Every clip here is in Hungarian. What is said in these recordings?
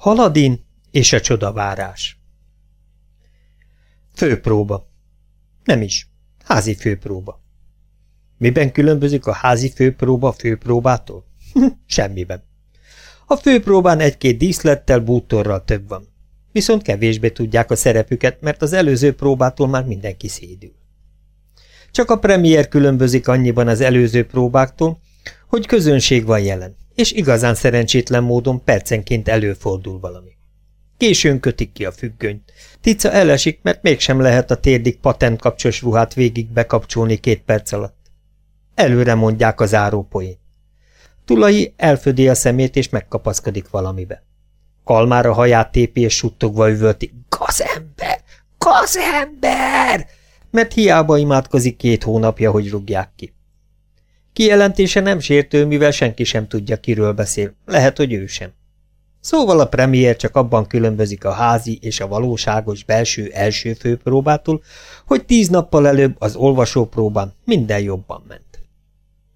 Haladin és a csodavárás Főpróba. Nem is. Házi főpróba. Miben különbözik a házi főpróba a főpróbától? Semmiben. A főpróbán egy-két díszlettel, bútorral több van. Viszont kevésbé tudják a szerepüket, mert az előző próbától már mindenki szédül. Csak a premier különbözik annyiban az előző próbáktól, hogy közönség van jelen, és igazán szerencsétlen módon percenként előfordul valami. Későn kötik ki a függönyt. Tica elesik, mert mégsem lehet a térdig patentkapcsos ruhát végig bekapcsolni két perc alatt. Előre mondják az árópoén. Tulai elfödi a szemét, és megkapaszkodik valamibe. A haját tépi, és suttogva üvölti. Gazember! Gazember! Mert hiába imádkozik két hónapja, hogy rúgják ki. Kijelentése nem sértő, mivel senki sem tudja, kiről beszél. Lehet, hogy ő sem. Szóval a premier csak abban különbözik a házi és a valóságos belső első főpróbától, hogy tíz nappal előbb az olvasópróbán minden jobban ment.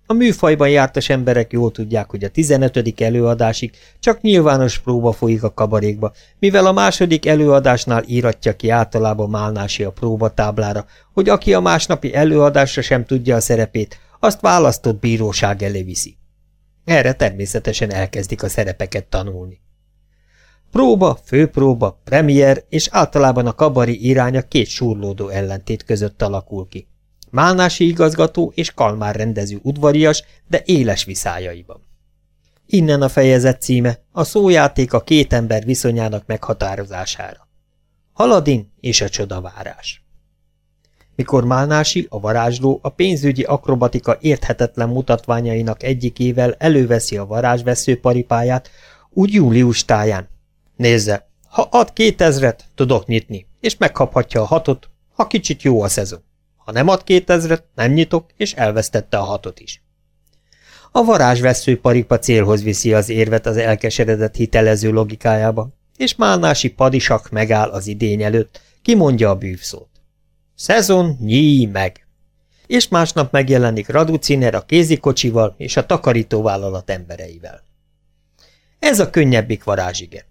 A műfajban jártas emberek jól tudják, hogy a 15. előadásig csak nyilvános próba folyik a kabarékba, mivel a második előadásnál íratja ki általában Málnási a próbatáblára, hogy aki a másnapi előadásra sem tudja a szerepét, azt választott bíróság elé viszi. Erre természetesen elkezdik a szerepeket tanulni. Próba, főpróba, premier és általában a kabari iránya két surlódó ellentét között alakul ki. Málnási igazgató és Kalmár rendező udvarias, de éles viszájaiban. Innen a fejezet címe, a szójáték a két ember viszonyának meghatározására. Haladin és a csodavárás. Mikor Málnási, a varázsló, a pénzügyi akrobatika érthetetlen mutatványainak egyikével előveszi a varázsvesző paripáját, úgy július táján. Nézze, ha ad kétezret, tudok nyitni, és megkaphatja a hatot, ha kicsit jó a szezon. Ha nem ad kétezret, nem nyitok, és elvesztette a hatot is. A varázsvesző paripa célhoz viszi az érvet az elkeseredett hitelező logikájába, és Málnási padisak megáll az idény előtt, kimondja a bűvszót. Szezon nyí meg! És másnap megjelenik Raduciner a kézikocsival és a takarítóvállalat embereivel. Ez a könnyebbik varázsige.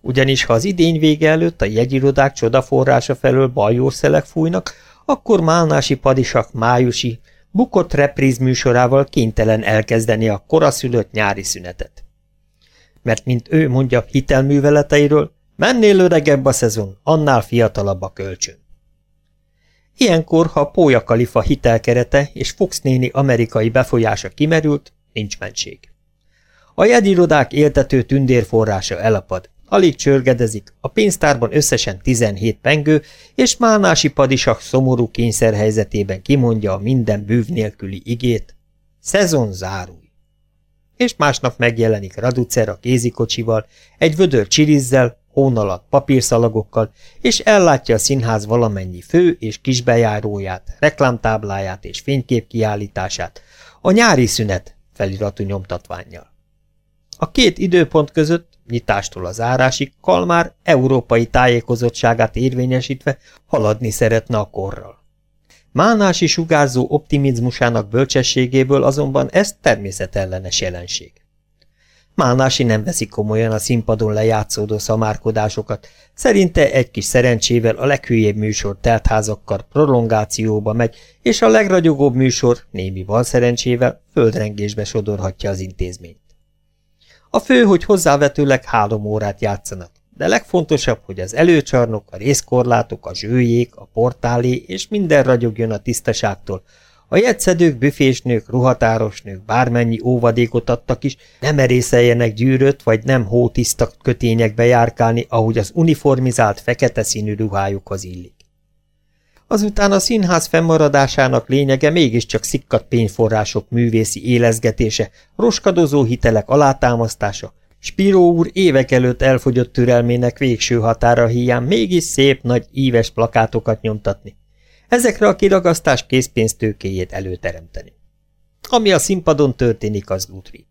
Ugyanis ha az idény vége előtt a jegyirodák csodaforrása felől bajószelek fújnak, akkor Málnási padisak májusi, bukott repríz műsorával kénytelen elkezdeni a koraszülött nyári szünetet. Mert mint ő mondja hitelműveleteiről, mennél öregebb a szezon, annál fiatalabb a kölcsön. Ilyenkor, ha Pója Kalifa hitelkerete és Fox néni amerikai befolyása kimerült, nincs mentség. A jegyirodák éltető tündérforrása elapad, Alig csörgedezik, a pénztárban összesen 17 pengő, és Mánási padisak szomorú kényszerhelyzetében kimondja a minden bűv nélküli igét. Szezon zárulj. És másnap megjelenik Raducer a kézikocsival, egy vödör csirizzel, hón alatt papírszalagokkal, és ellátja a színház valamennyi fő és kisbejáróját, reklámtábláját és fényképkiállítását, a nyári szünet feliratú nyomtatványjal. A két időpont között nyitástól az árásig Kalmár európai tájékozottságát érvényesítve haladni szeretne a korral. Mánási sugárzó optimizmusának bölcsességéből azonban ez természetellenes jelenség. Mánási nem veszi komolyan a színpadon lejátszódó szamárkodásokat, szerinte egy kis szerencsével a leghülyébb műsor teltházakkal prolongációba megy, és a legragyogóbb műsor némi bal szerencsével földrengésbe sodorhatja az intézményt. A fő, hogy hozzávetőleg három órát játszanak, de legfontosabb, hogy az előcsarnok, a részkorlátok, a zsőjék, a portálé és minden ragyogjon a tisztaságtól. A jegyszedők, büfésnők, ruhatárosnők bármennyi óvadékot adtak is, nem erészeljenek gyűrött vagy nem hótiszta kötényekbe járkálni, ahogy az uniformizált fekete színű ruhájukhoz illik. Azután a színház fennmaradásának lényege mégiscsak szikkat pénzforrások művészi élezgetése, roskadozó hitelek alátámasztása, Spiró úr évek előtt elfogyott türelmének végső határa hiány mégis szép nagy íves plakátokat nyomtatni. Ezekre a kiragasztás készpénztőkéjét előteremteni. Ami a színpadon történik, az útri.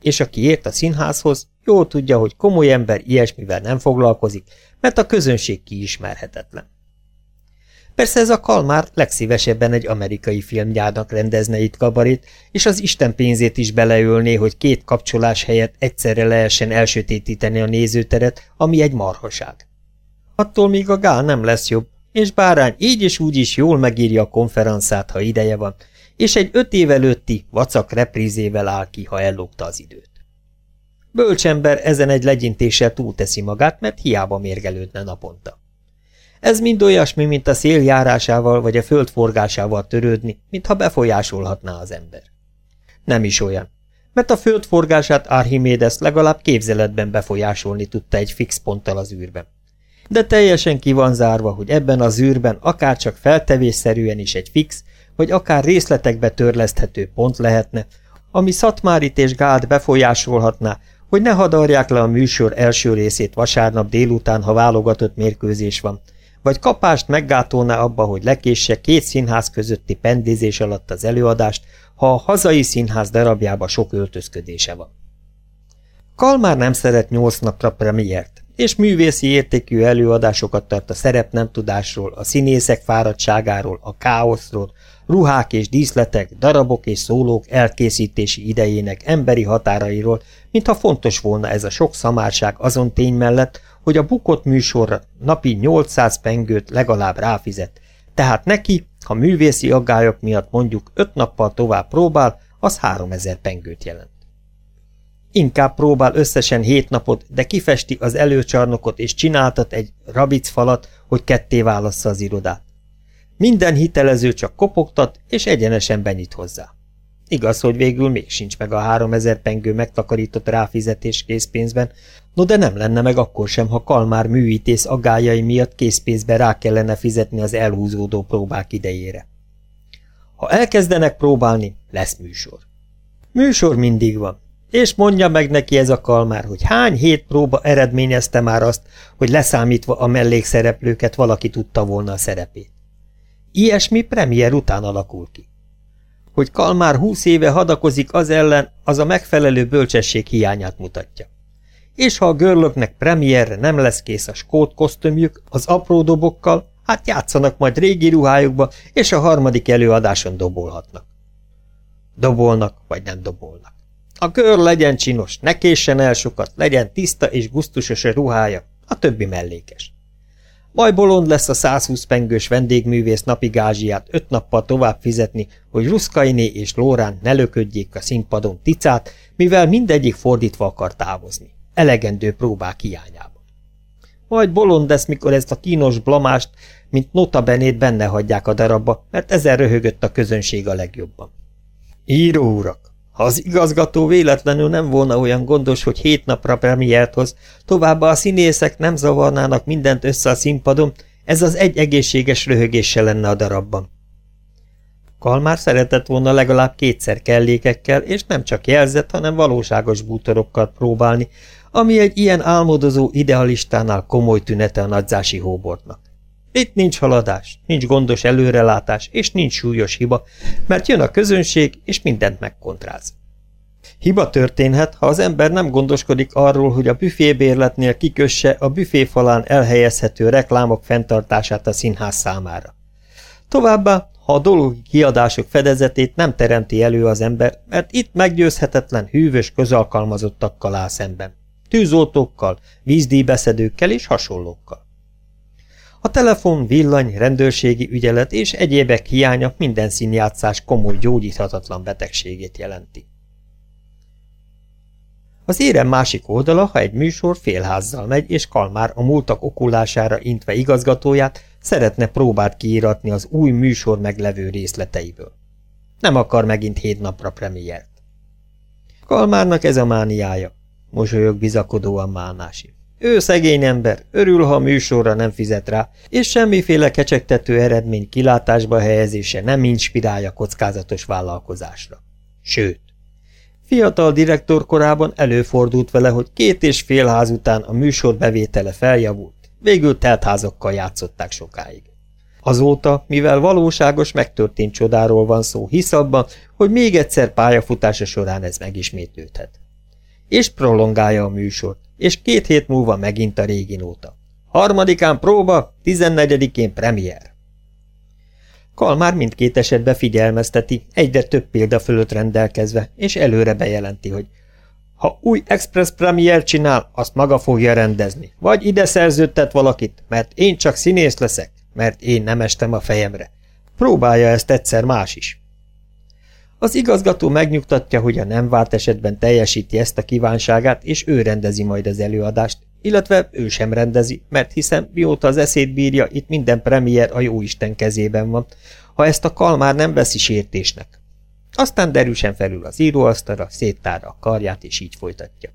És aki ért a színházhoz, jól tudja, hogy komoly ember ilyesmivel nem foglalkozik, mert a közönség kiismerhetetlen. Persze ez a Kalmár legszívesebben egy amerikai filmgyárnak rendezne itt kabarét, és az Isten pénzét is beleölné, hogy két kapcsolás helyett egyszerre lehessen elsötétíteni a nézőteret, ami egy marhaság. Attól még a gál nem lesz jobb, és Bárány így és úgy is jól megírja a konferenszát, ha ideje van, és egy öt év előtti vacak reprízével áll ki, ha ellopta az időt. Bölcsember ezen egy legyintéssel túlteszi magát, mert hiába mérgelődne naponta. Ez mind olyasmi, mint a szél járásával vagy a föld forgásával törődni, mintha befolyásolhatná az ember. Nem is olyan, mert a föld forgását Archimedes legalább képzeletben befolyásolni tudta egy fix ponttal az űrben. De teljesen ki van zárva, hogy ebben az űrben akár csak feltevésszerűen is egy fix, vagy akár részletekbe törleszthető pont lehetne, ami Szatmárit és Gált befolyásolhatná, hogy ne hadarják le a műsor első részét vasárnap délután, ha válogatott mérkőzés van, vagy kapást meggátolná abba, hogy lekésse két színház közötti pendézés alatt az előadást, ha a hazai színház darabjába sok öltözködése van. Kalmár nem szeret nyolc napra premiért, és művészi értékű előadásokat tart a szerep nem tudásról, a színészek fáradtságáról, a káoszról, ruhák és díszletek, darabok és szólók elkészítési idejének emberi határairól, mintha fontos volna ez a sok szamárság azon tény mellett, hogy a bukott műsorra napi 800 pengőt legalább ráfizet, tehát neki, ha művészi aggályok miatt mondjuk öt nappal tovább próbál, az 3000 pengőt jelent. Inkább próbál összesen hét napot, de kifesti az előcsarnokot és csináltat egy rabicfalat, hogy ketté válassza az irodát. Minden hitelező csak kopogtat, és egyenesen benyit hozzá. Igaz, hogy végül még sincs meg a 3000 pengő megtakarított ráfizetés készpénzben, no de nem lenne meg akkor sem, ha Kalmár műítész aggájai miatt készpénzbe rá kellene fizetni az elhúzódó próbák idejére. Ha elkezdenek próbálni, lesz műsor. Műsor mindig van, és mondja meg neki ez a Kalmár, hogy hány hét próba eredményezte már azt, hogy leszámítva a mellékszereplőket valaki tudta volna a szerepét. Ilyesmi premier után alakul ki. Hogy Kalmár húsz éve hadakozik az ellen, az a megfelelő bölcsesség hiányát mutatja. És ha a görlöknek premierre nem lesz kész a skót kosztümjük az apró dobokkal, hát játszanak majd régi ruhájukba, és a harmadik előadáson dobolhatnak. Dobolnak, vagy nem dobolnak. A kör legyen csinos, ne késsen el sokat, legyen tiszta és gusztusos a ruhája, a többi mellékes. Majd bolond lesz a 120 pengős vendégművész napi gázsiát öt nappal tovább fizetni, hogy Ruszkainé és Lórán ne löködjék a színpadon ticát, mivel mindegyik fordítva akar távozni, elegendő próbák hiányában. Majd bolond lesz, mikor ezt a kínos blamást, mint notabenét benne hagyják a darabba, mert ezen röhögött a közönség a legjobban. Író urak! Ha az igazgató véletlenül nem volna olyan gondos, hogy hét napra premiért hoz, továbbá a színészek nem zavarnának mindent össze a színpadon, ez az egy egészséges röhögéssel lenne a darabban. Kalmár szeretett volna legalább kétszer kellékekkel, és nem csak jelzett, hanem valóságos bútorokkal próbálni, ami egy ilyen álmodozó idealistánál komoly tünete a nagyzási hóbortnak. Itt nincs haladás, nincs gondos előrelátás, és nincs súlyos hiba, mert jön a közönség, és mindent megkontráz. Hiba történhet, ha az ember nem gondoskodik arról, hogy a büfébérletnél kikösse a büféfalán elhelyezhető reklámok fenntartását a színház számára. Továbbá, ha a dologi kiadások fedezetét nem teremti elő az ember, mert itt meggyőzhetetlen hűvös közalkalmazottakkal áll szemben. Tűzoltókkal, vízdíjbeszedőkkel és hasonlókkal. A telefon, villany, rendőrségi ügyelet és egyébek hiánya minden színjátszás komoly gyógyíthatatlan betegségét jelenti. Az érem másik oldala, ha egy műsor félházzal megy, és Kalmár a múltak okulására intve igazgatóját szeretne próbát kiíratni az új műsor meglevő részleteiből. Nem akar megint hét napra premiért. Kalmárnak ez a mániája, mosolyog bizakodóan Málnási. Ő szegény ember, örül, ha műsorra nem fizet rá, és semmiféle kecsegtető eredmény kilátásba helyezése nem inspirálja kockázatos vállalkozásra. Sőt, fiatal direktor korában előfordult vele, hogy két és fél ház után a műsor bevétele feljavult, végül teltházakkal játszották sokáig. Azóta, mivel valóságos megtörtént csodáról van szó, hisz abban, hogy még egyszer pályafutása során ez megismétlődhet. És prolongálja a műsort, és két hét múlva megint a régi nóta. Harmadikán próba, tizennegyedikén premier. Kalmár mindkét esetben figyelmezteti, egyre több példa fölött rendelkezve, és előre bejelenti, hogy ha új Express Premier csinál, azt maga fogja rendezni. Vagy ide szerződtet valakit, mert én csak színész leszek, mert én nem estem a fejemre. Próbálja ezt egyszer más is. Az igazgató megnyugtatja, hogy a nem várt esetben teljesíti ezt a kívánságát, és ő rendezi majd az előadást, illetve ő sem rendezi, mert hiszen mióta az eszét bírja, itt minden premier a jóisten kezében van, ha ezt a kalmár nem veszi sértésnek. Aztán derűsen felül az íróasztalra, széttárra a karját, és így folytatja.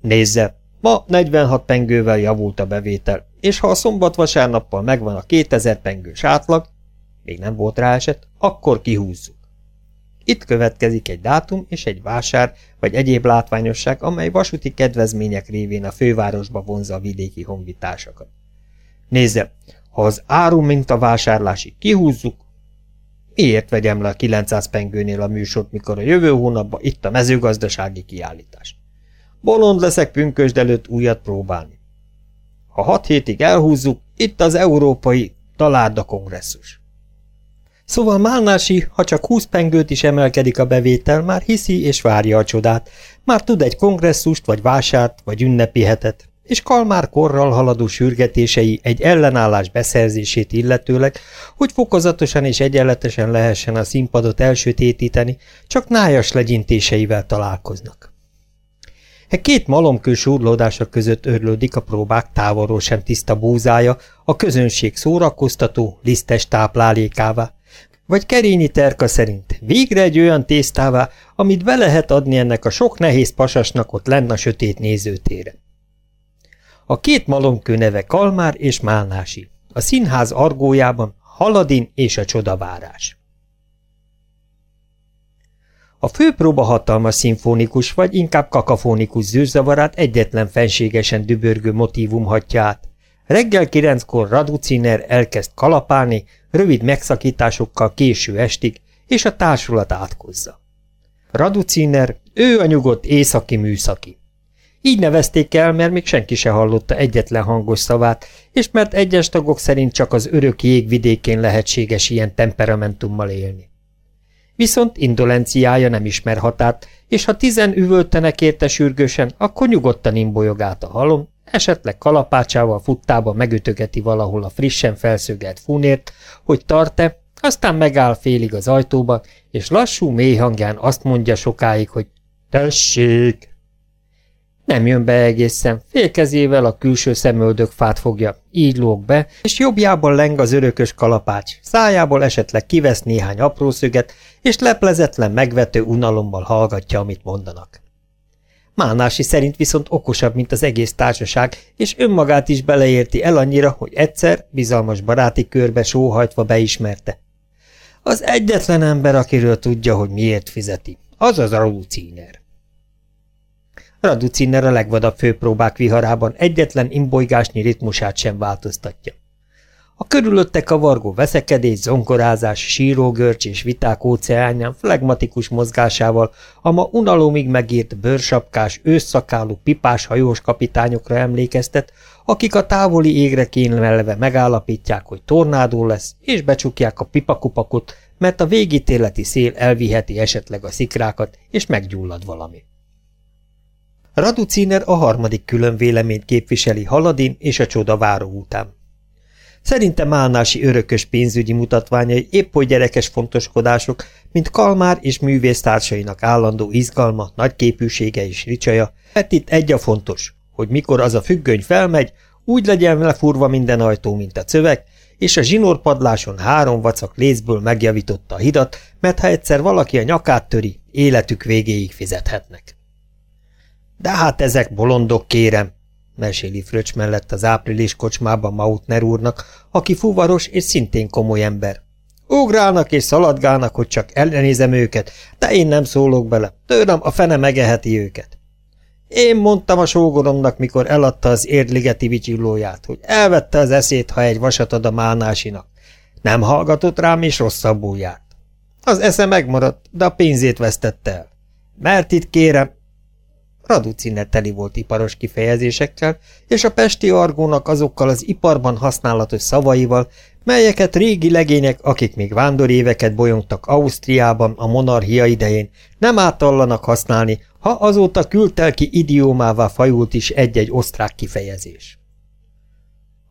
Nézze, ma 46 pengővel javult a bevétel, és ha a szombat-vasárnappal megvan a 2000 pengős átlag, még nem volt rá eset, akkor kihúzzuk. Itt következik egy dátum és egy vásár, vagy egyéb látványosság, amely vasúti kedvezmények révén a fővárosba vonza a vidéki honvitársakat. Nézze, ha az áru mint a vásárlásig kihúzzuk, miért vegyem le a 900 pengőnél a műsort, mikor a jövő hónapban itt a mezőgazdasági kiállítás? Bolond leszek pünkösd előtt újat próbálni. Ha hat hétig elhúzzuk, itt az európai talárda kongresszus. Szóval Málnási, ha csak húsz pengőt is emelkedik a bevétel, már hiszi és várja a csodát, már tud egy kongresszust, vagy vásárt, vagy ünnepi hetet, és Kalmár korral haladó sürgetései egy ellenállás beszerzését illetőleg, hogy fokozatosan és egyenletesen lehessen a színpadot elsötétíteni, csak nájas legyintéseivel találkoznak. E két malomkő súrlódása között örlődik a próbák távolról sem tiszta búzája, a közönség szórakoztató, lisztes táplálékává, vagy Kerényi terka szerint végre egy olyan tésztává, amit be lehet adni ennek a sok nehéz pasasnak ott lenn a sötét nézőtére. A két malomkő neve Kalmár és Málnási. A színház argójában Haladin és a csodavárás. A főpróba hatalmas szimfonikus, vagy inkább kakafonikus zűrzavarát egyetlen fenségesen dübörgő motívum hatja át. Reggel kilenckor Raduciner elkezd kalapálni, rövid megszakításokkal késő estig, és a társulat átkozza. Raduciner, ő a nyugodt északi műszaki. Így nevezték el, mert még senki se hallotta egyetlen hangos szavát, és mert egyes tagok szerint csak az örök jégvidékén lehetséges ilyen temperamentummal élni. Viszont indolenciája nem ismer határt, és ha tizen üvöltenek érte sürgősen, akkor nyugodtan imbolyog át a halom, esetleg kalapácsával futtába megütögeti valahol a frissen felszögelt fúnért, hogy tart-e, aztán megáll félig az ajtóba, és lassú, mély hangján azt mondja sokáig, hogy tessék! Nem jön be egészen, félkezével a külső szemöldök fát fogja, így lóg be, és jobbjában leng az örökös kalapács, szájából esetleg kivesz néhány apró szöget, és leplezetlen megvető unalommal hallgatja, amit mondanak. Mánási szerint viszont okosabb, mint az egész társaság, és önmagát is beleérti el annyira, hogy egyszer, bizalmas baráti körbe sóhajtva beismerte. Az egyetlen ember, akiről tudja, hogy miért fizeti, az az Raduciner. Raduciner a legvadabb főpróbák viharában egyetlen imbolygásnyi ritmusát sem változtatja. A körülötte kavargó veszekedés, zongorázás, sírógörcs és viták óceánján flegmatikus mozgásával a ma unalomig megírt bőrsapkás, ősszakálú, pipás hajós kapitányokra emlékeztet, akik a távoli égre kényelve megállapítják, hogy tornádó lesz, és becsukják a pipakupakot, mert a végítéleti szél elviheti esetleg a szikrákat, és meggyullad valami. Raduciner a harmadik külön véleményt képviseli Haladin és a csodaváró után. Szerintem Málnási örökös pénzügyi mutatványai épp hogy gyerekes fontoskodások, mint Kalmár és művésztársainak állandó izgalma, nagyképűsége és ricsaja, mert itt egy a fontos, hogy mikor az a függöny felmegy, úgy legyen lefúrva minden ajtó, mint a cövek, és a zsinórpadláson három vacak lézből megjavította a hidat, mert ha egyszer valaki a nyakát töri, életük végéig fizethetnek. De hát ezek bolondok, kérem, meséli Fröcs mellett az április kocsmában Mautner úrnak, aki fuvaros és szintén komoly ember. Ugrálnak és szaladgálnak, hogy csak ellenézem őket, de én nem szólok bele, tőlem a fene megeheti őket. Én mondtam a sógoromnak, mikor eladta az érdligeti vicsillóját, hogy elvette az eszét, ha egy vasat ad a mánásinak. Nem hallgatott rám, és rosszabbul járt. Az esze megmaradt, de a pénzét vesztette el. Mert itt kérem, Raducine teli volt iparos kifejezésekkel, és a pesti argónak azokkal az iparban használatos szavaival, melyeket régi legények, akik még éveket bolyongtak Ausztriában a monarchia idején, nem átallanak használni, ha azóta kültelki idiómává fajult is egy-egy osztrák kifejezés.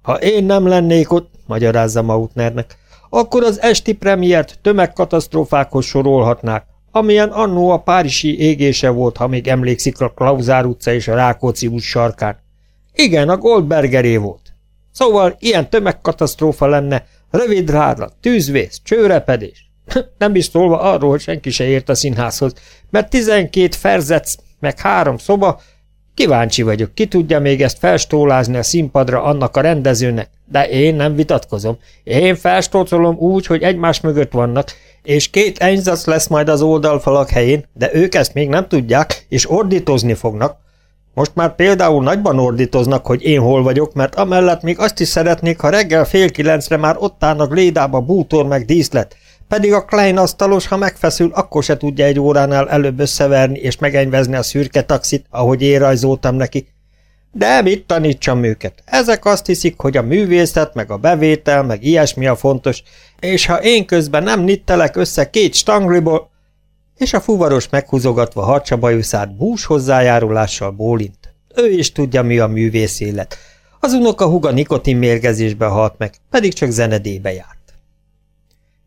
Ha én nem lennék ott, magyarázza Mautnernek, akkor az esti premiért tömegkatasztrófákhoz sorolhatnák, amilyen annó a Párisi égése volt, ha még emlékszik a Klauzár utca és a Rákóczi út sarkán. Igen, a Goldbergeré volt. Szóval ilyen tömegkatasztrófa lenne, rövid ráda, tűzvész, csőrepedés. Nem is szólva arról, hogy senki se ért a színházhoz, mert tizenkét ferzec, meg három szoba, kíváncsi vagyok, ki tudja még ezt felstólázni a színpadra annak a rendezőnek, de én nem vitatkozom. Én felstócolom úgy, hogy egymás mögött vannak, és két enyzac lesz majd az oldalfalak helyén, de ők ezt még nem tudják, és ordítozni fognak. Most már például nagyban ordítoznak, hogy én hol vagyok, mert amellett még azt is szeretnék, ha reggel fél kilencre már ott állnak lédába bútor meg díszlet, pedig a Klein asztalos, ha megfeszül, akkor se tudja egy óránál előbb összeverni és megenyvezni a szürke taxit, ahogy én rajzoltam neki. De mit tanítsam őket? Ezek azt hiszik, hogy a művészet, meg a bevétel, meg ilyesmi a fontos, és ha én közben nem nittelek össze két stangliból, és a fuvaros meghúzogatva harcsabajuszát bús hozzájárulással bólint. Ő is tudja, mi a művész élet. Az unoka huga nikotinmérgezésbe halt meg, pedig csak zenedébe járt.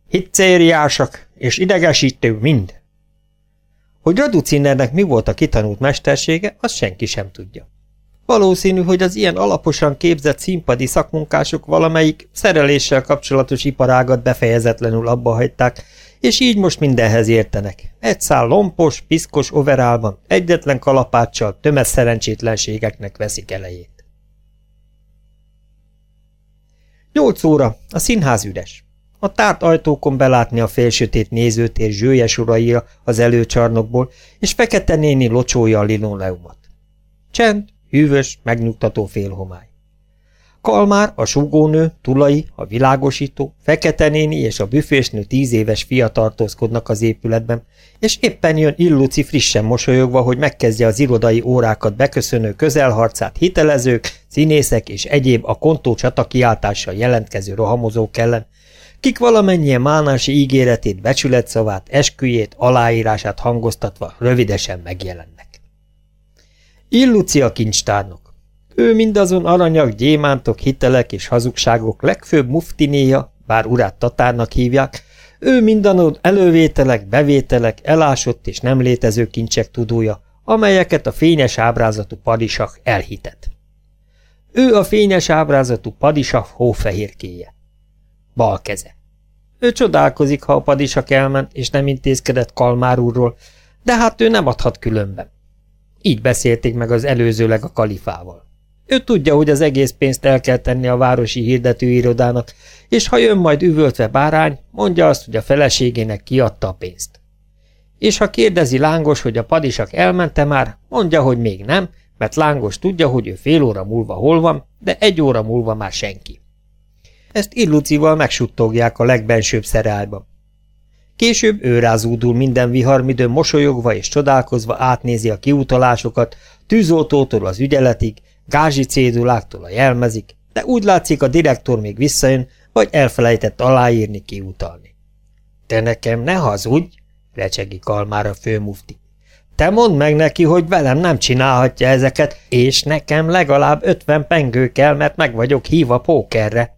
Hitcériásak és idegesítő mind. Hogy Raducinernek mi volt a kitanult mestersége, azt senki sem tudja. Valószínű, hogy az ilyen alaposan képzett színpadi szakmunkások valamelyik szereléssel kapcsolatos iparágat befejezetlenül abba hagyták, és így most mindenhez értenek. Egy szál lompos, piszkos overálban, egyetlen kalapáccsal tömeg szerencsétlenségeknek veszik elejét. Nyolc óra, a színház üres. A tárt ajtókon belátni a félsötét nézőtér zsőjes uraira az előcsarnokból, és fekete néni locsója a linoleumot. Csend, hűvös, megnyugtató félhomály. Kalmár, a sugónő, Tulai, a világosító, Fekete néni és a büfésnő tíz éves fia tartózkodnak az épületben, és éppen jön Illuci frissen mosolyogva, hogy megkezdje az irodai órákat beköszönő közelharcát hitelezők, színészek és egyéb a kontó csata jelentkező rohamozók ellen, kik valamennyien mánási ígéretét, becsületszavát, esküjét, aláírását hangoztatva rövidesen megjelennek. Illuci a kincstárnok. Ő mindazon aranyak, gyémántok, hitelek és hazugságok legfőbb muftinéja, bár urát tatárnak hívják, ő mindanon elővételek, bevételek, elásott és nem létező kincsek tudója, amelyeket a fényes ábrázatú padisak elhitet. Ő a fényes ábrázatú padisak hófehérkéje. Bal keze. Ő csodálkozik, ha a padisak elment, és nem intézkedett Kalmár úrról, de hát ő nem adhat különben. Így beszélték meg az előzőleg a kalifával. Ő tudja, hogy az egész pénzt el kell tenni a városi hirdetőirodának, és ha jön majd üvöltve bárány, mondja azt, hogy a feleségének kiadta a pénzt. És ha kérdezi Lángos, hogy a padisak elmente már, mondja, hogy még nem, mert Lángos tudja, hogy ő fél óra múlva hol van, de egy óra múlva már senki. Ezt illucival megsuttogják a legbensőbb szerájban. Később ő rázúdul minden viharmidőn mosolyogva és csodálkozva átnézi a kiutalásokat, tűzoltótól az ügyeletig, Gázsi céduláktól a jelmezik, de úgy látszik a direktor még visszajön, vagy elfelejtett aláírni kiutalni. Te nekem ne hazudj, recsegi Kalmár a főmufti. Te mondd meg neki, hogy velem nem csinálhatja ezeket, és nekem legalább ötven pengő kell, mert meg vagyok híva pókerre.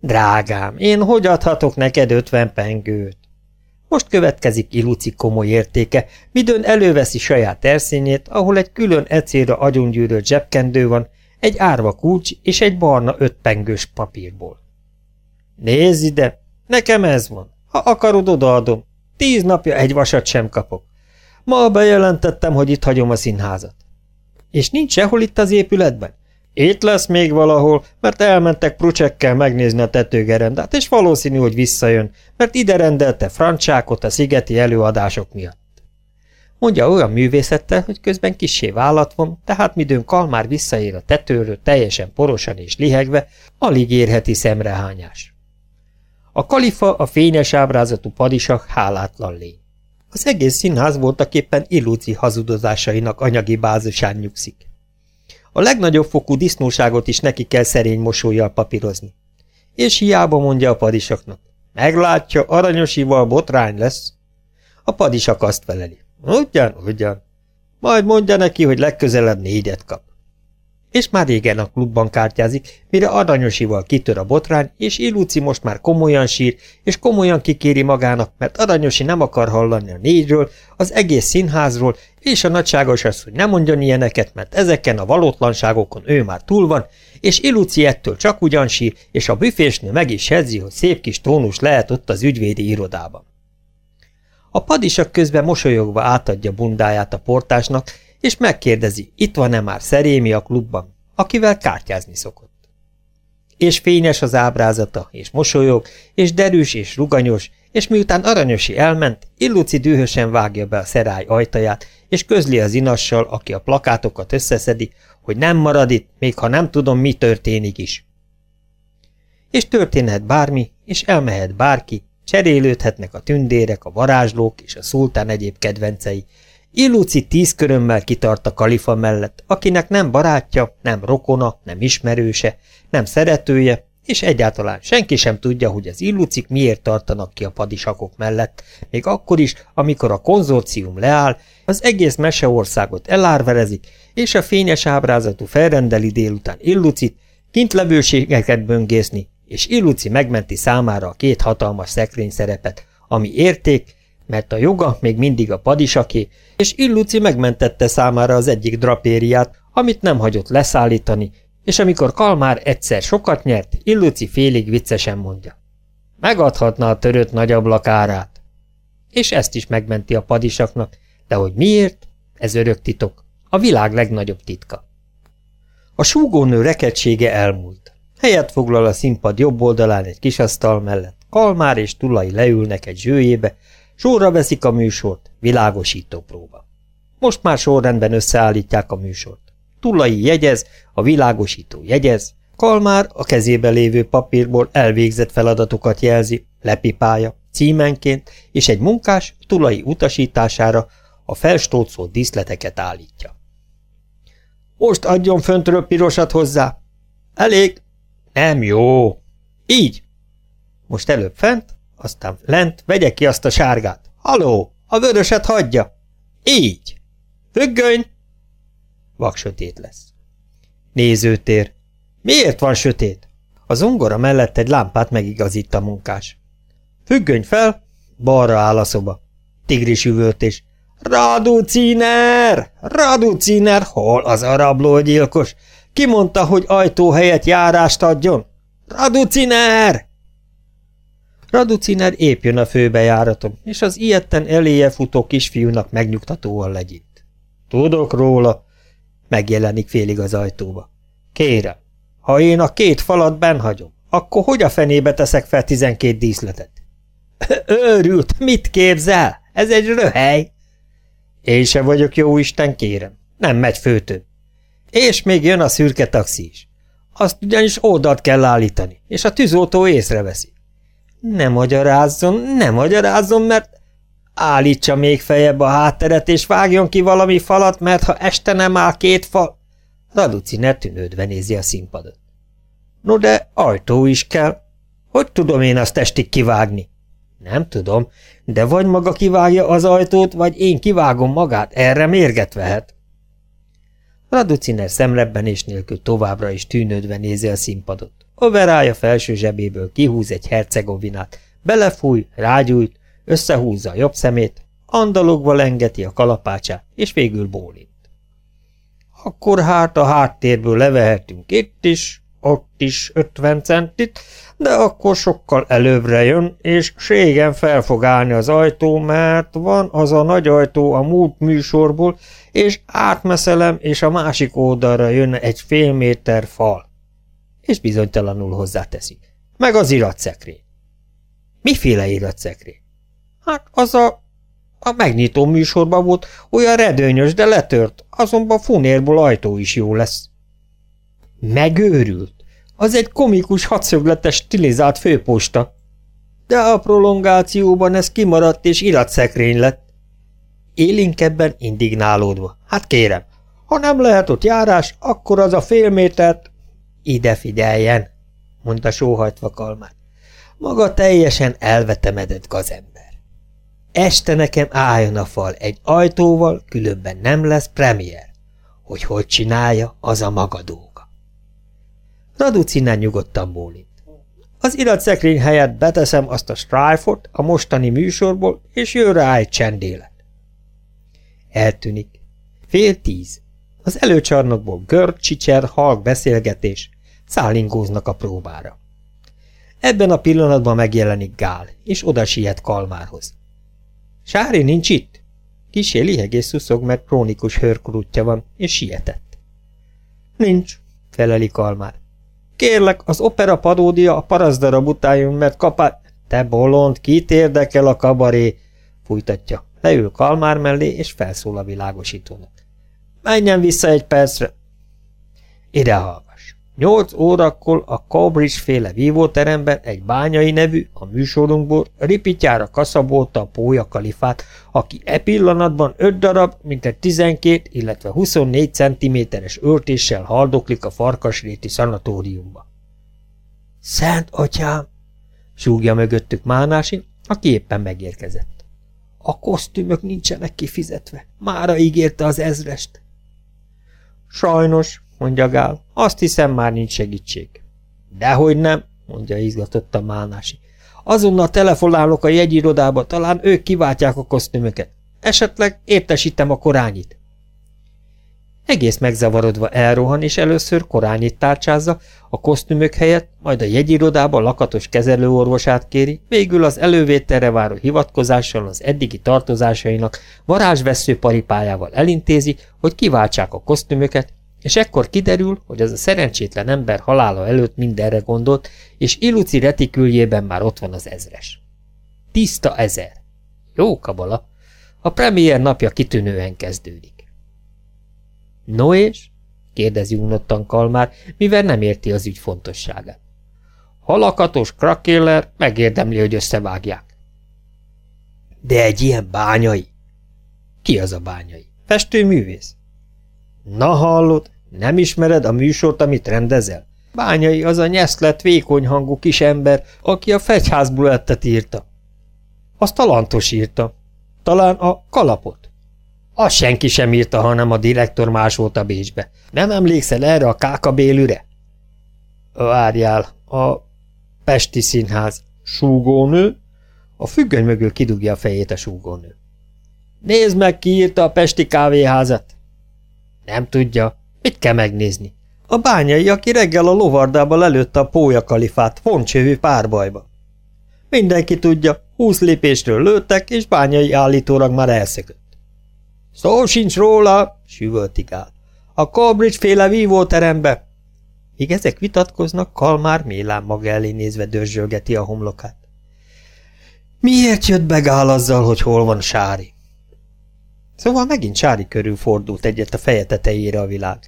Drágám, én hogy adhatok neked ötven pengőt? Most következik Iluci komoly értéke, midőn előveszi saját erszényét, ahol egy külön ecélre agyongyűrött zsebkendő van, egy árva kulcs és egy barna ötpengős papírból. Nézd ide, nekem ez van. Ha akarod, odaadom. Tíz napja egy vasat sem kapok. Ma bejelentettem, hogy itt hagyom a színházat. És nincs sehol itt az épületben? Itt lesz még valahol, mert elmentek Prucsekkel megnézni a tetőgerendát, és valószínű, hogy visszajön, mert ide rendelte francsákot a szigeti előadások miatt. Mondja olyan művészettel, hogy közben kisé vállat van, tehát midőn Kalmár visszaér a tetőről teljesen porosan és lihegve, alig érheti szemrehányás. A kalifa a fényes ábrázatú padisak hálátlan lény. Az egész színház voltaképpen illúzi hazudozásainak anyagi bázisán nyugszik. A legnagyobb fokú disznóságot is neki kell szerény mosolyjal papírozni. és hiába mondja a padisaknak. Meglátja, aranyosival botrány lesz. A padisak azt feleli. Ugyan, ugyan. Majd mondja neki, hogy legközelebb négyet kap és már régen a klubban kártyázik, mire Aranyosival kitör a botrány, és Illuci most már komolyan sír, és komolyan kikéri magának, mert Aranyosi nem akar hallani a négyről, az egész színházról, és a nagyságos az, hogy nem mondjon ilyeneket, mert ezeken a valótlanságokon ő már túl van, és Illuci ettől csak ugyan sír, és a büfésnő meg is hedzi, hogy szép kis tónus lehet ott az ügyvédi irodában. A padisak közben mosolyogva átadja bundáját a portásnak, és megkérdezi, itt van-e már Szerémi a klubban, akivel kártyázni szokott. És fényes az ábrázata, és mosolyog, és derűs és ruganyos, és miután Aranyosi elment, Illuci dühösen vágja be a szerály ajtaját, és közli az inassal, aki a plakátokat összeszedi, hogy nem marad itt, még ha nem tudom, mi történik is. És történhet bármi, és elmehet bárki, cserélődhetnek a tündérek, a varázslók és a szultán egyéb kedvencei, Illuci tíz körömmel kitart a kalifa mellett, akinek nem barátja, nem rokona, nem ismerőse, nem szeretője, és egyáltalán senki sem tudja, hogy az illucik miért tartanak ki a padisakok mellett, még akkor is, amikor a konzorcium leáll, az egész meseországot elárverezik, és a fényes ábrázatú felrendeli délután illucit, kint levőségeket böngészni, és illuci megmenti számára a két hatalmas szekrény szerepet, ami érték, mert a joga még mindig a padisaké, és Illuci megmentette számára az egyik drapériát, amit nem hagyott leszállítani, és amikor Kalmár egyszer sokat nyert, Illuci félig viccesen mondja. Megadhatna a törött nagy ablakárát. És ezt is megmenti a padisaknak, de hogy miért? Ez örök titok. A világ legnagyobb titka. A súgónő rekedsége elmúlt. Helyet foglal a színpad jobb oldalán egy kis asztal mellett. Kalmár és Tulai leülnek egy zsőjébe, Sorra veszik a műsort, világosító próba. Most már sorrendben összeállítják a műsort. Tulai jegyez, a világosító jegyez, Kalmár a kezébe lévő papírból elvégzett feladatokat jelzi, lepipája, címenként, és egy munkás Tulai utasítására a felstócolt díszleteket állítja. Most adjon föntről pirosat hozzá. Elég. Nem jó. Így. Most előbb fent, aztán lent, vegye ki azt a sárgát. Haló, a vöröset hagyja. Így. Függöny. Vak sötét lesz. Nézőtér. Miért van sötét? A zongora mellett egy lámpát megigazít a munkás. Függöny fel, balra áll a szoba. Tigris üvöltés. Raduciner! Raduciner! Hol az a rablógyilkos? Ki mondta, hogy ajtó helyett járást adjon? Raduciner! Raduciner épp jön a főbejáraton, és az ilyetten eléje futó kisfiúnak megnyugtatóan legyint. Tudok róla, megjelenik félig az ajtóba. Kérem, ha én a két falat benhagyom, akkor hogy a fenébe teszek fel tizenkét díszletet? Őrült, mit képzel? Ez egy röhely. Én se vagyok jó Isten, kérem. Nem megy főtön. És még jön a szürke taxi is. Azt ugyanis oldalt kell állítani, és a tűzoltó észreveszi. Ne magyarázzon, ne magyarázzon, mert állítsa még fejebb a hátteret, és vágjon ki valami falat, mert ha este nem áll két fal... Raduci tűnődve nézi a színpadot. No de ajtó is kell. Hogy tudom én azt estig kivágni? Nem tudom, de vagy maga kivágja az ajtót, vagy én kivágom magát, erre mérget vehet. Raduciner szemrebbenés nélkül továbbra is tűnődve nézi a színpadot. Overája felső zsebéből kihúz egy hercegovinát, belefúj, rágyújt, összehúzza a jobb szemét, andalogva lengeti a kalapácsát, és végül bólint. Akkor hát a háttérből levehetünk itt is, ott is 50 centit, de akkor sokkal előbbre jön, és ségen fel fog állni az ajtó, mert van az a nagy ajtó a múlt műsorból, és átmeszelem, és a másik oldalra jön egy fél méter fal és bizonytalanul hozzáteszi. Meg az iratszekrény. Miféle iratszekrény? Hát az a... A megnyitó műsorban volt, olyan redőnyös, de letört, azonban funérból ajtó is jó lesz. Megőrült. Az egy komikus hatszögletes stilizált főposta. De a prolongációban ez kimaradt és iratszekrény lett. Élinkebben indignálódva. Hát kérem, ha nem lehet ott járás, akkor az a fél métert ide figyeljen, mondta sóhajtva Kalmár. Maga teljesen elvetemedett gazember. Este nekem álljon a fal egy ajtóval, különben nem lesz premier. Hogy hogy csinálja, az a maga dolga. Raducinán nyugodtan bólint. Az iratszekrény helyett beteszem azt a strájfot a mostani műsorból, és jön rá egy csendélet. Eltűnik. Fél tíz. Az előcsarnokból gör, csicser, halk beszélgetés. Szállingóznak a próbára. Ebben a pillanatban megjelenik Gál, és oda siet Kalmárhoz. Sári nincs itt? Kisé lihegés szuszog, mert krónikus hörkurútja van, és sietett. Nincs, feleli Kalmár. Kérlek, az opera padódia a paraszdarab után mert kapá... Te bolond, kit érdekel a kabaré? Fújtatja. Leül Kalmár mellé, és felszól a világosítónak. Menjen vissza egy percre. Ide hallgass. Nyolc órakor a Cobridge féle vívóteremben egy bányai nevű, a műsorunkból, ripityára kaszabolta a pólya kalifát, aki e pillanatban öt darab, mint egy 12, illetve 24 centiméteres öltéssel haldoklik a farkasréti szanatóriumba. Szent atyám! súgja mögöttük Mánási, aki éppen megérkezett. A kosztümök nincsenek kifizetve. Mára ígérte az ezrest. Sajnos, mondja Gál, azt hiszem már nincs segítség. Dehogy nem, mondja izgatottan Mánási. Azonnal telefonálok a jegyirodába, talán ők kiváltják a kosztümöket. Esetleg értesítem a korányit. Egész megzavarodva elrohan, és először korányit tárcsázza, a kosztümök helyett, majd a jegyirodába lakatos kezelőorvosát kéri, végül az elővételre váró hivatkozással az eddigi tartozásainak varázsvesző paripájával elintézi, hogy kiváltsák a kosztümöket, és ekkor kiderül, hogy az a szerencsétlen ember halála előtt mindenre gondolt, és Iluci retiküljében már ott van az ezres. Tiszta ezer. Jó kabala. A premier napja kitűnően kezdődik. No és? kérdezi unottan Kalmár, mivel nem érti az ügy fontosságát. Halakatos krakéller megérdemli, hogy összevágják. De egy ilyen bányai? Ki az a bányai? Festőművész? Na hallod, nem ismered a műsort, amit rendezel? Bányai az a nyeszlet, vékony hangú kis ember, aki a fegyházbulettet írta. Azt a írta. Talán a kalapot. Azt senki sem írta, hanem a direktor másolta Bécsbe. Nem emlékszel erre a kákabélűre? Várjál, a Pesti Színház. Súgónő? A függöny mögül kidugja a fejét a súgónő. Nézd meg, ki írta a Pesti kávéházat. Nem tudja. Mit kell megnézni? A bányai, aki reggel a lovardába lelőtte a pólyakalifát, foncsövő párbajba. Mindenki tudja, húsz lépésről lőttek, és bányai állítólag már elszökött. Szó sincs róla, süvöltigál. A Cambridge féle vívóterembe. Míg ezek vitatkoznak, Kalmár mélán maga elé nézve dörzsölgeti a homlokát. Miért jött be Gál azzal, hogy hol van Sári? Szóval megint Sári körül fordult egyet a feje tetejére a világ.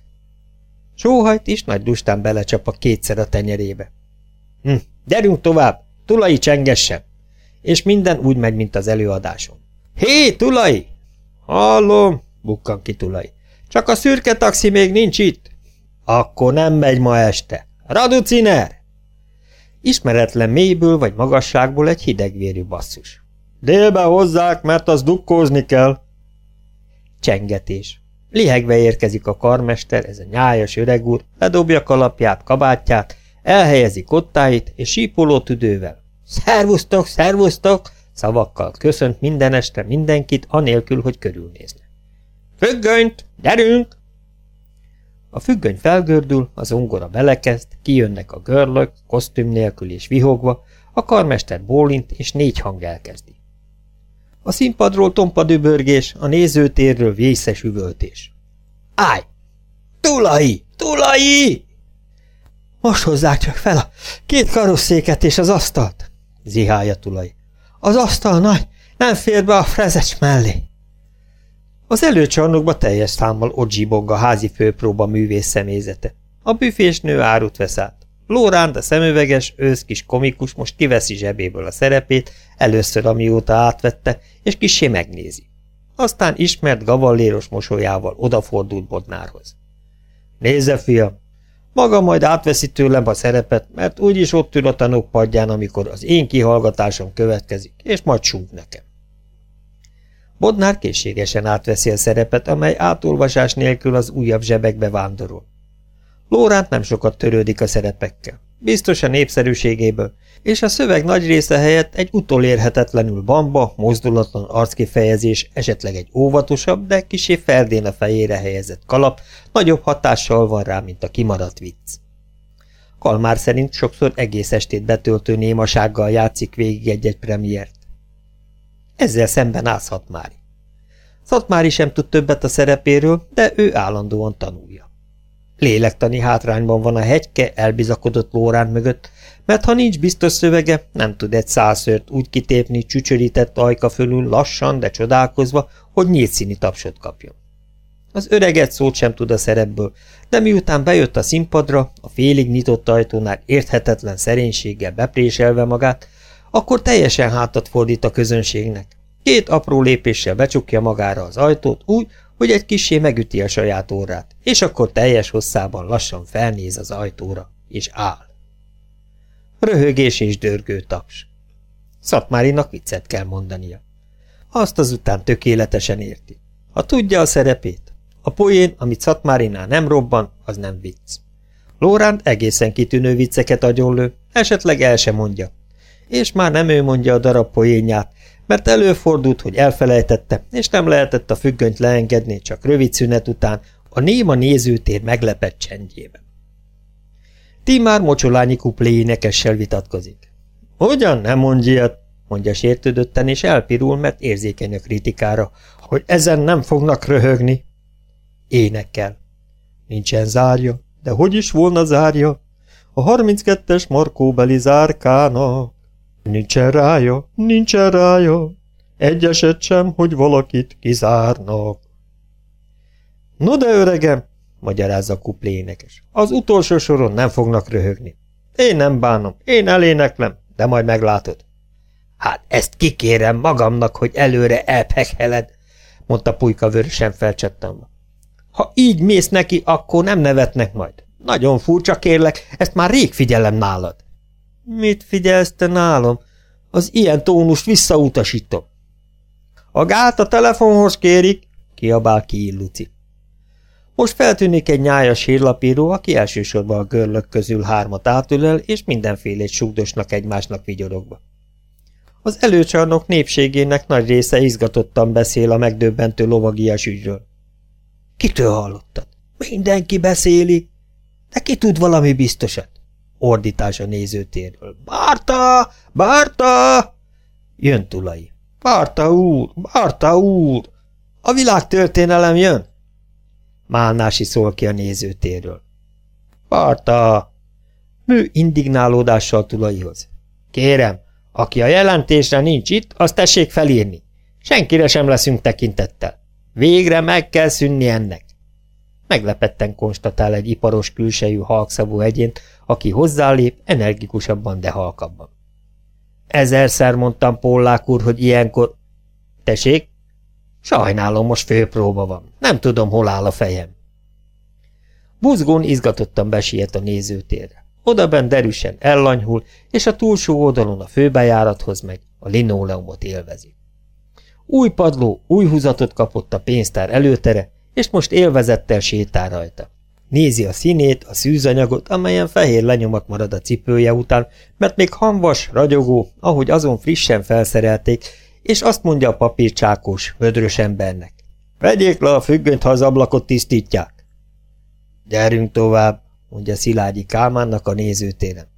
Sóhajt is nagy dustán belecsap a kétszer a tenyerébe. Hm, gyerünk tovább, Tulai csengessen! És minden úgy megy, mint az előadáson. Hé, Tulai! Hallom, bukkan ki Tulai. Csak a szürke taxi még nincs itt. Akkor nem megy ma este. Raduciner! Ismeretlen mélyből vagy magasságból egy hidegvérű basszus. Délbe hozzák, mert az dukkózni kell. Csengetés. Lihegve érkezik a karmester, ez a nyájas öreg úr, ledobja kalapját, kabátját, elhelyezi kottáit, és sípoló tüdővel. Szervusztok, szervusztok! Szavakkal köszönt minden este mindenkit, anélkül, hogy körülnézne. Függönyt! Gyerünk! A függöny felgördül, az ongora belekezd, kijönnek a görlök, kosztüm nélkül és vihogva, a karmester bólint, és négy hang elkezdi. A színpadról tompa dübörgés, a nézőtérről vészes üvöltés. Állj! Tulai! Tulai! Most hozzák csak fel a két karosszéket és az asztalt, zihálja Tulai. Az asztal nagy, nem fér be a frezecs mellé. Az előcsarnokba teljes számmal ott zsibog a házi főpróba művész személyzete. A büfésnő árut vesz át. Lóránd, a szemüveges, ősz kis komikus most kiveszi zsebéből a szerepét, először amióta átvette, és kisé megnézi. Aztán ismert gavalléros mosolyával odafordult Bodnárhoz. Nézze, fiam, Maga majd átveszi tőlem a szerepet, mert úgyis ott ül a tanúk padján, amikor az én kihallgatásom következik, és majd súg nekem. Bodnár készségesen átveszi a szerepet, amely átolvasás nélkül az újabb zsebekbe vándorol. Lóránt nem sokat törődik a szerepekkel. Biztos a népszerűségéből, és a szöveg nagy része helyett egy utolérhetetlenül bamba, mozdulatlan arckifejezés, esetleg egy óvatosabb, de kisé ferdén a fejére helyezett kalap nagyobb hatással van rá, mint a kimaradt vicc. Kalmár szerint sokszor egész estét betöltő némasággal játszik végig egy-egy premiért. Ezzel szemben áll Szatmári. Szatmári sem tud többet a szerepéről, de ő állandóan tanulja. Lélektani hátrányban van a hegyke elbizakodott Lórán mögött, mert ha nincs biztos szövege, nem tud egy százszört úgy kitépni csücsörített ajka fölül lassan, de csodálkozva, hogy nyílt színi tapsot kapjon. Az öreget szót sem tud a szerepből, de miután bejött a színpadra, a félig nyitott ajtónál érthetetlen szerénységgel bepréselve magát, akkor teljesen hátat fordít a közönségnek. Két apró lépéssel becsukja magára az ajtót úgy, hogy egy kisé megüti a saját órát, és akkor teljes hosszában lassan felnéz az ajtóra, és áll. Röhögés és dörgő taps. Szatmárinak viccet kell mondania. Azt azután tökéletesen érti. Ha tudja a szerepét, a poén, amit Szatmárinál nem robban, az nem vicc. Lóránt egészen kitűnő vicceket agyonlő, esetleg el sem mondja. És már nem ő mondja a darab poénját, mert előfordult, hogy elfelejtette, és nem lehetett a függönyt leengedni, csak rövid szünet után a néma nézőtér meglepett csendjében. Timár mocsolányi kuplé énekessel vitatkozik. Hogyan nem mondj ilyet? mondja sértődötten, és elpirul, mert érzékeny a kritikára, hogy ezen nem fognak röhögni. Énekel. Nincsen zárja, de hogy is volna zárja? A 32-es markóbeli zárkának. Nincsen rája, nincsen rája, egy eset sem, hogy valakit kizárnak. No de öregem, magyarázza a kuplénekes, az utolsó soron nem fognak röhögni. Én nem bánom, én eléneklem, de majd meglátod. Hát ezt kikérem magamnak, hogy előre elpekheled, mondta pulyka vörösen felcsattanva. Ha így mész neki, akkor nem nevetnek majd. Nagyon furcsa, kérlek, ezt már rég figyelem nálad. Mit figyelsz te nálam? Az ilyen tónust visszautasítom. A gát a telefonhoz kérik, kiabál ki Luci. Most feltűnik egy nyájas hírlapíró, aki elsősorban a görlök közül hármat átülel, és mindenfélét sugdosnak egymásnak vigyorogva. Az előcsarnok népségének nagy része izgatottan beszél a megdöbbentő lovagias ügyről. Kitől hallottad? Mindenki beszéli. De ki tud valami biztosat? Ordítás a nézőtérről. Bárta! Bárta! Jön Tulai. Bárta úr! Bárta úr! A világtörténelem jön? Málnási szól ki a nézőtérről. Bárta! Mű indignálódással Tulaihoz. Kérem, aki a jelentésre nincs itt, azt tessék felírni. Senkire sem leszünk tekintettel. Végre meg kell szűnni ennek. Meglepetten konstatál egy iparos külsejű halkszavú egyént, aki hozzálép energikusabban, de halkabban. Ezerszer mondtam Pollák úr, hogy ilyenkor... Tessék? Sajnálom, most főpróba van. Nem tudom, hol áll a fejem. Buzgón izgatottan besiet a nézőtérre. Odaben derűsen ellanyhul, és a túlsó oldalon a főbejárathoz megy, a linóleumot élvezi. Új padló, új húzatot kapott a pénztár előtere, és most élvezettel sétál rajta. Nézi a színét, a szűzanyagot, amelyen fehér lenyomat marad a cipője után, mert még hamvas, ragyogó, ahogy azon frissen felszerelték, és azt mondja a papírcsákos, vödrös embernek. Vegyék le a függönyt, ha az ablakot tisztítják. Gyerünk tovább, mondja Szilágyi Kálmánnak a nézőtéren.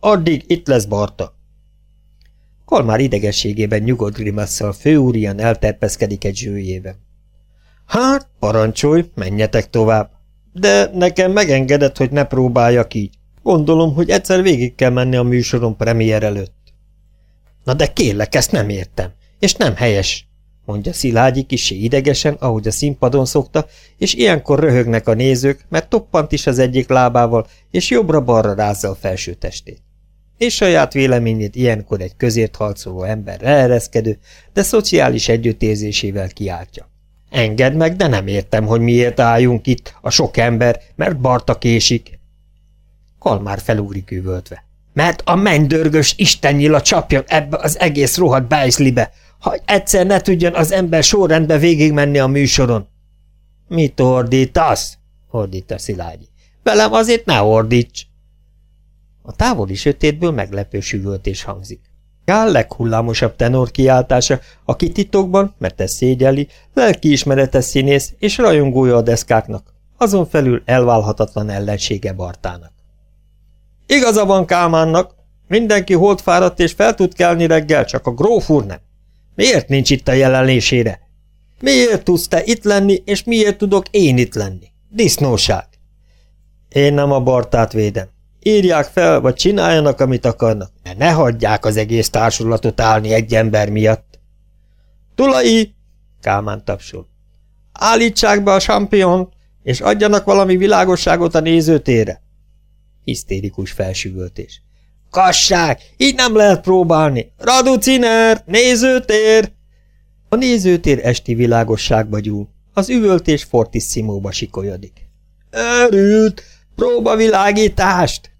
Addig itt lesz Barta. Kalmár idegességében nyugodt grimasszal főúrian elterpeszkedik egy zsőjében. Hát, parancsolj, menjetek tovább. De nekem megengedett, hogy ne próbáljak így. Gondolom, hogy egyszer végig kell menni a műsoron premier előtt. Na de kérlek, ezt nem értem, és nem helyes, mondja Szilágyi kisé idegesen, ahogy a színpadon szokta, és ilyenkor röhögnek a nézők, mert toppant is az egyik lábával, és jobbra-balra rázza a felső testét. És saját véleményét ilyenkor egy közért harcoló ember leereszkedő, de szociális együttérzésével kiáltja. Engedd meg, de nem értem, hogy miért álljunk itt, a sok ember, mert Barta késik. Kalmár felugrik üvöltve. Mert a mennydörgös istennyila csapjon ebbe az egész rohadt bájszlibe, ha egyszer ne tudjon az ember sorrendbe végigmenni a műsoron. Mit ordítasz? ordít Szilágyi. Velem azért ne ordíts! A távoli sötétből meglepő süvöltés hangzik. Gál leghullámosabb tenor kiáltása, aki titokban, mert ez szégyeli, lelkiismeretes színész és rajongója a deszkáknak, azon felül elválhatatlan ellensége Bartának. Igaza van Kálmánnak, mindenki holdfáradt és fel tud kelni reggel, csak a gróf úr nem. Miért nincs itt a jelenlésére? Miért tudsz te itt lenni, és miért tudok én itt lenni? Disznóság! Én nem a Bartát védem. Írják fel, vagy csináljanak, amit akarnak, de ne hagyják az egész társulatot állni egy ember miatt. Tulai! Kálmán tapsol. Állítsák be a sampiont, és adjanak valami világosságot a nézőtére. Hisztérikus felsüvöltés. Kasság! Így nem lehet próbálni! Raduciner! Nézőtér! A nézőtér esti világosságba gyúl. Az üvöltés fortissimóba sikolyodik. Örült! Próbavilágítást!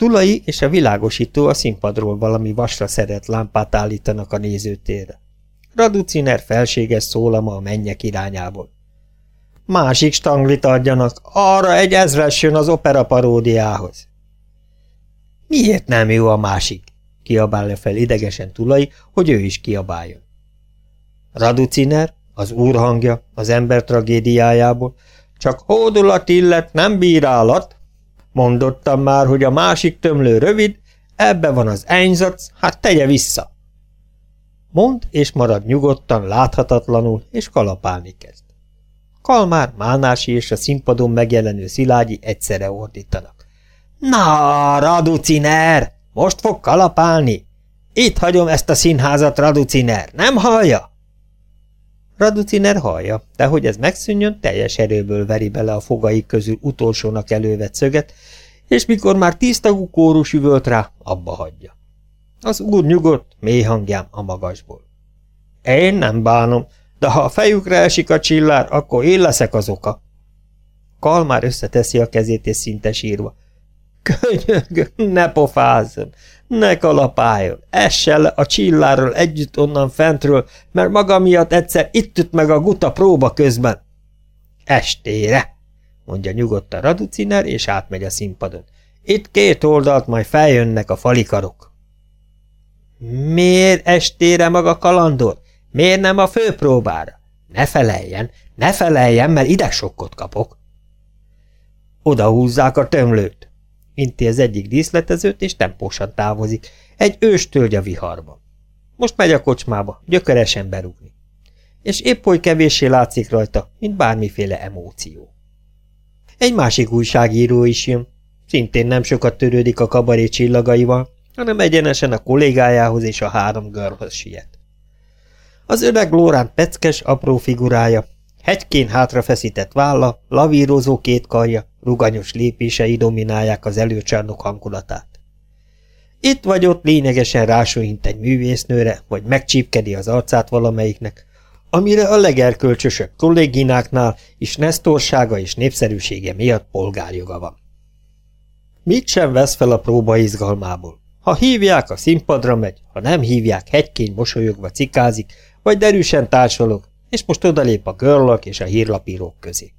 Tulai és a világosító a színpadról valami vasra szeret lámpát állítanak a nézőtérre. Raduciner felséges szólama a mennyek irányából. Másik stanglit adjanak, arra egy ezres jön az opera paródiához. Miért nem jó a másik? kiabálja fel idegesen Tulai, hogy ő is kiabáljon. Raduciner, az úrhangja, az ember tragédiájából, csak hódulat illet, nem bírálat. Mondottam már, hogy a másik tömlő rövid, ebbe van az einsatz, hát tegye vissza. Mond és marad nyugodtan, láthatatlanul, és kalapálni kezd. Kalmár, Mánási és a színpadon megjelenő Szilágyi egyszerre ordítanak. Na, Raduciner! Most fog kalapálni! Itt hagyom ezt a színházat, Raduciner, nem hallja? Raduciner hallja, de hogy ez megszűnjön, teljes erőből veri bele a fogai közül utolsónak elővett szöget, és mikor már tisztagú kórus üvölt rá, abba hagyja. Az úr nyugodt, mély hangjám a magasból. Én nem bánom, de ha a fejükre esik a csillár, akkor én leszek az oka. Kalmár összeteszi a kezét és szinte sírva. Könyörgöm, ne pofázzon, ne kalapáljon, essen le a csillárról együtt onnan fentről, mert maga miatt egyszer itt üt meg a guta próba közben. Estére, mondja nyugodtan Raduciner, és átmegy a színpadon. Itt két oldalt majd feljönnek a falikarok. Miért estére maga kalandor? Miért nem a főpróbára? Ne feleljen, ne feleljen, mert ide sokkot kapok. Oda húzzák a tömlőt. Inti az egyik díszletezőt, és tempósan távozik. Egy őstölgy a viharban. Most megy a kocsmába, gyökeresen berúgni. És épp oly kevéssé látszik rajta, mint bármiféle emóció. Egy másik újságíró is jön. Szintén nem sokat törődik a kabaré csillagaival, hanem egyenesen a kollégájához és a három görhöz siet. Az öreg Lórán peckes, apró figurája, hegykén hátra feszített válla, lavírozó két karja, ruganyos lépései dominálják az előcsarnok hangulatát. Itt vagy ott lényegesen rásújint egy művésznőre, vagy megcsípkedi az arcát valamelyiknek, amire a legerkölcsösebb kollégináknál is nesztorsága és népszerűsége miatt polgárjoga van. Mit sem vesz fel a próba izgalmából. Ha hívják, a színpadra megy, ha nem hívják, hegykény mosolyogva cikázik, vagy derűsen társalog, és most odalép a görlök és a hírlapírók közé.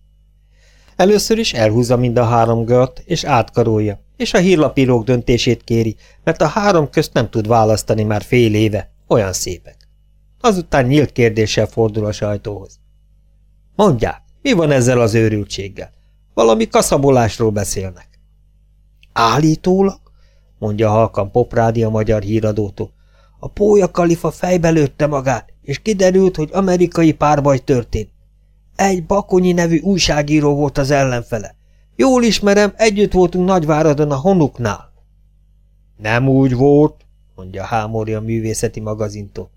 Először is elhúzza mind a három gört, és átkarolja, és a hírlapírók döntését kéri, mert a három közt nem tud választani már fél éve, olyan szépek. Azután nyílt kérdéssel fordul a sajtóhoz. Mondják, mi van ezzel az őrültséggel? Valami kaszabolásról beszélnek. Állítólag? mondja halkan Poprádi a magyar híradótól. A pólya kalifa fejbe lőtte magát, és kiderült, hogy amerikai párbaj történt. Egy Bakonyi nevű újságíró volt az ellenfele. Jól ismerem, együtt voltunk Nagyváradon a honuknál. Nem úgy volt, mondja Hámori a művészeti magazintól.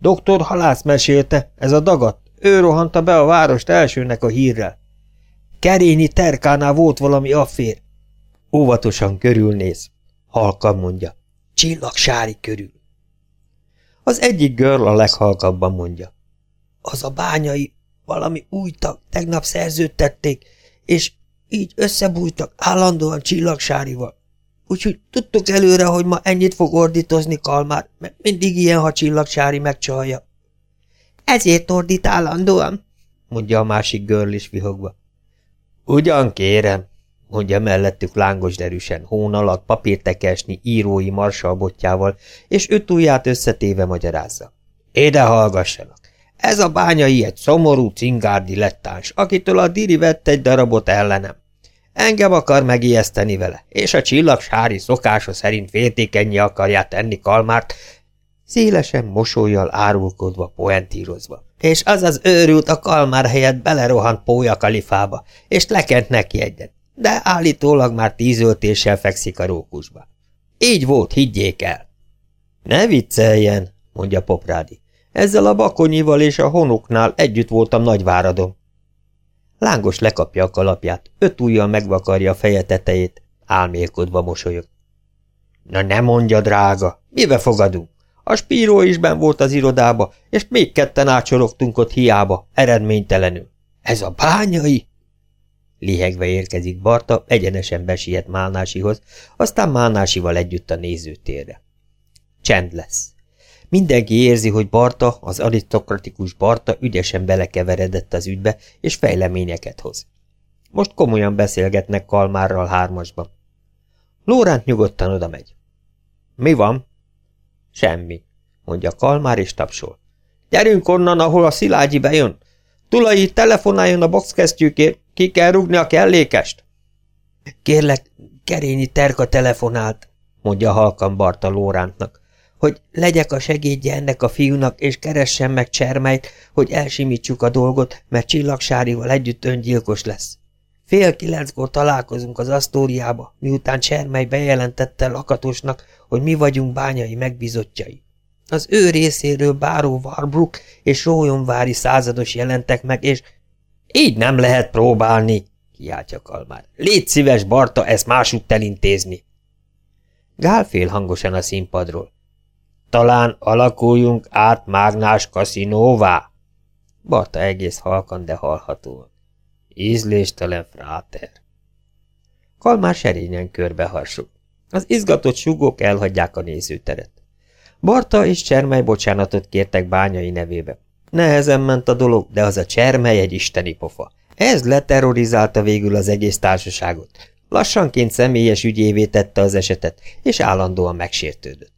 Doktor Halász mesélte, ez a dagat, ő rohanta be a várost elsőnek a hírrel. Kerényi terkánál volt valami affér. Óvatosan körülnéz. Halkan mondja. Csillagsári körül. Az egyik görl a leghalkabban mondja. Az a bányai valami új tag tegnap szerződtették, és így összebújtak állandóan csillagsárival. Úgyhogy tudtuk előre, hogy ma ennyit fog ordítozni Kalmár, mert mindig ilyen, ha csillagsári megcsalja. Ezért ordít állandóan, mondja a másik görl is vihogva. Ugyan kérem, mondja mellettük lángos derűsen, hón alatt papírtekesni írói marsalbotjával, és öt ujját összetéve magyarázza. Éde hallgassanak! Ez a bányai egy szomorú cingárdi lettáns, akitől a diri vett egy darabot ellenem. Engem akar megijeszteni vele, és a csillagsári szokása szerint féltékenyé akarja tenni Kalmárt, szélesen mosolyjal árulkodva, poentírozva. És az az őrült a Kalmár helyett belerohant Pója kalifába, és lekent neki egyet, de állítólag már tízöltéssel fekszik a rókusba. Így volt, higgyék el! Ne vicceljen, mondja Poprádi. Ezzel a bakonyival és a honuknál együtt voltam Nagyváradon. Lángos lekapja a kalapját, öt ujjal megvakarja a feje tetejét, álmélkodva mosolyog. Na ne mondja, drága, mibe fogadunk? A spíró is ben volt az irodába, és még ketten átsorogtunk ott hiába, eredménytelenül. Ez a bányai? Lihegve érkezik Barta, egyenesen besiet Málnásihoz, aztán Málnásival együtt a nézőtérre. Csend lesz. Mindenki érzi, hogy Barta, az arisztokratikus Barta ügyesen belekeveredett az ügybe, és fejleményeket hoz. Most komolyan beszélgetnek Kalmárral hármasban. Lóránt nyugodtan oda megy. Mi van? Semmi, mondja Kalmár és tapsol. Gyerünk onnan, ahol a Szilágyi bejön. Tulai, telefonáljon a boxkesztyűkért, ki kell rugni a kellékest. Kérlek, Kerényi Terka telefonált, mondja halkan Barta Lórántnak hogy legyek a segédje ennek a fiúnak, és keressen meg Csermelyt, hogy elsimítsuk a dolgot, mert Csillagsárival együtt öngyilkos lesz. Fél kilenckor találkozunk az Asztóriába, miután Csermely bejelentette Lakatosnak, hogy mi vagyunk bányai megbizottjai. Az ő részéről Báró Warbrook és Rójonvári százados jelentek meg, és így nem lehet próbálni, kiáltja Kalmár. Légy szíves, Barta, ezt másút elintézni. Gál fél hangosan a színpadról. Talán alakuljunk át mágnás kaszinóvá? Barta egész halkan, de hallhatóan. Ízléstelen fráter. Kalmár serényen körbeharsuk. Az izgatott sugók elhagyják a nézőteret. Barta és Csermely bocsánatot kértek bányai nevébe. Nehezen ment a dolog, de az a Csermely egy isteni pofa. Ez leterrorizálta végül az egész társaságot. Lassanként személyes ügyévé tette az esetet, és állandóan megsértődött.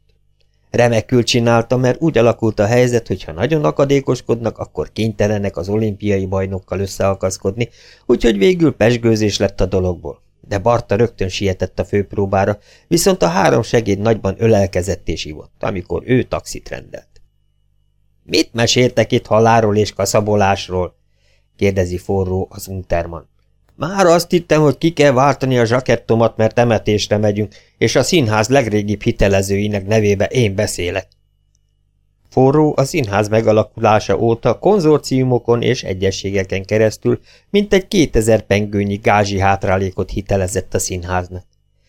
Remekül csinálta, mert úgy alakult a helyzet, hogy ha nagyon akadékoskodnak, akkor kénytelenek az olimpiai bajnokkal összeakaszkodni, úgyhogy végül pesgőzés lett a dologból. De Barta rögtön sietett a főpróbára, viszont a három segéd nagyban ölelkezett és ivott, amikor ő taxit rendelt. – Mit meséltek itt haláról és kaszabolásról? – kérdezi forró az Unterman. Már azt hittem, hogy ki kell váltani a zsakettomat, mert temetésre megyünk, és a színház legrégibb hitelezőinek nevébe én beszélek. Forró a színház megalakulása óta konzorciumokon és egyességeken keresztül mintegy 2000 pengőnyi gázsi hátrálékot hitelezett a színháznak.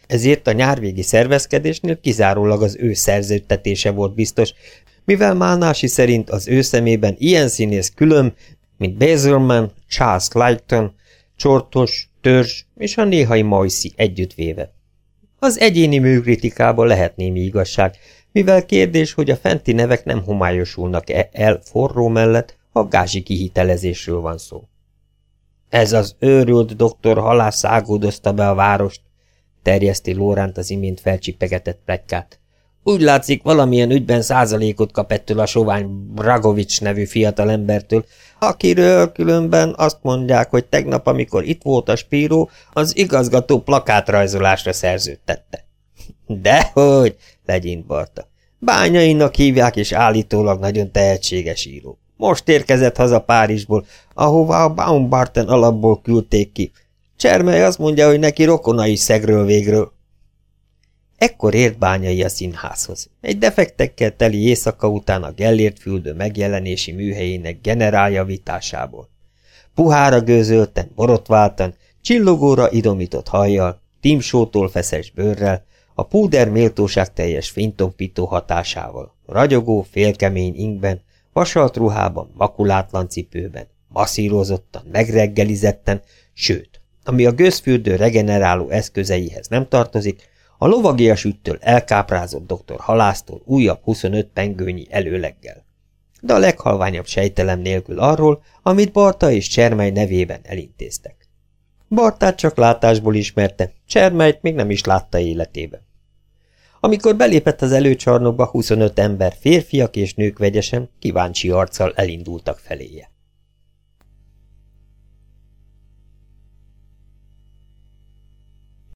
Ezért a nyárvégi szervezkedésnél kizárólag az ő szerződtetése volt biztos, mivel Málnási szerint az ő szemében ilyen színész külön, mint Bazerman, Charles Clayton, csortos, törzs és a néhai majszi együttvéve. Az egyéni műkritikában lehet némi igazság, mivel kérdés, hogy a fenti nevek nem homályosulnak-e el forró mellett, ha gázsi kihitelezésről van szó. Ez az őrült doktor halász szágódozta be a várost, terjeszti Lóránt az imént felcsipegetett pletykát. Úgy látszik, valamilyen ügyben százalékot kap ettől a sovány Bragovics nevű fiatalembertől, akiről különben azt mondják, hogy tegnap, amikor itt volt a spíró, az igazgató plakátrajzolásra szerződtette. Dehogy, legyint Barta. Bányainak hívják, és állítólag nagyon tehetséges író. Most érkezett haza Párizsból, ahová a Baumbarten alapból küldték ki. Csermely azt mondja, hogy neki rokona is szegről végről. Ekkor ért bányai a színházhoz. Egy defektekkel teli éjszaka után a Gellért füldő megjelenési műhelyének generáljavításából. Puhára gőzölten, borotváltan, csillogóra idomított hajjal, tímsótól feszes bőrrel, a púder méltóság teljes fintompító hatásával, ragyogó, félkemény ingben, vasalt ruhában, makulátlan cipőben, masszírozottan, megreggelizetten, sőt, ami a gőzfürdő regeneráló eszközeihez nem tartozik, a lovagias üttől elkáprázott dr. halásztól újabb 25 pengőnyi előleggel. De a leghalványabb sejtelem nélkül arról, amit Barta és Csermely nevében elintéztek. Bartát csak látásból ismerte, Csermelyt még nem is látta életében. Amikor belépett az előcsarnokba, 25 ember, férfiak és nők vegyesen, kíváncsi arccal elindultak feléje.